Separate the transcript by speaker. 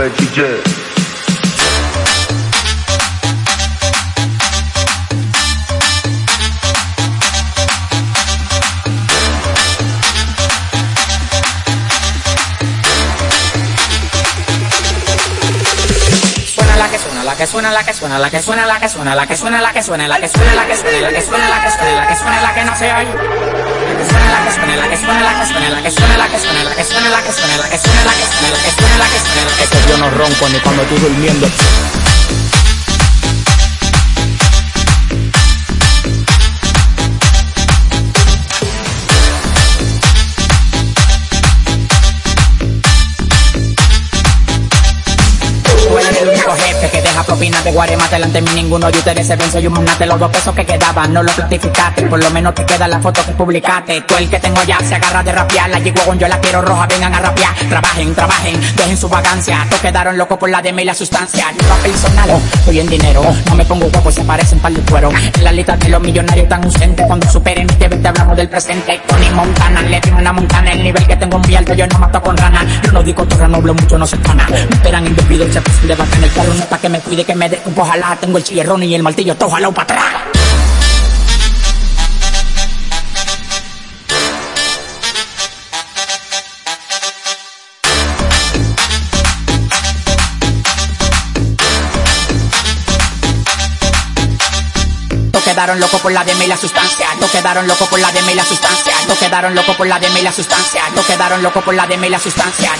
Speaker 1: where DJ. la que suena, la que suena, la que suena, la que suena, la que suena, la que suena, la que suena, la que suena, la que suena, la que suena, la que suena, la que suena, la que no se oye. Que suena, la que suena, la que suena, la que. Tú propinas de guaremate delante de mí ninguno de ustedes se vence yo magnate los dos pesos que quedaban no los certificaste por lo menos te queda la foto que publicaste tú el que tengo ya se agarra de rapear la con yo la quiero roja vengan a rapear trabajen trabajen dejen su vagancia todos quedaron locos por la deme y la sustancia yo personal estoy en dinero no me pongo guapo se parecen para el cuero en la lista de los millonarios tan ausentes cuando superen mi TV te hablamos del presente Tony Montana le tengo una montana el nivel que tengo en mi alto yo no mato con rana yo no digo torra no mucho no se pana me esperan indebido se de en el carro no pa' que me cuide que me dé un ojalá tengo el chillerrón y el martillo todo para atrás quedaron locos por la deme y la sustancia. Todos quedaron locos por la deme y la sustancia. Todos quedaron locos por la deme y la sustancia. Todos quedaron locos por la deme y la sustancia.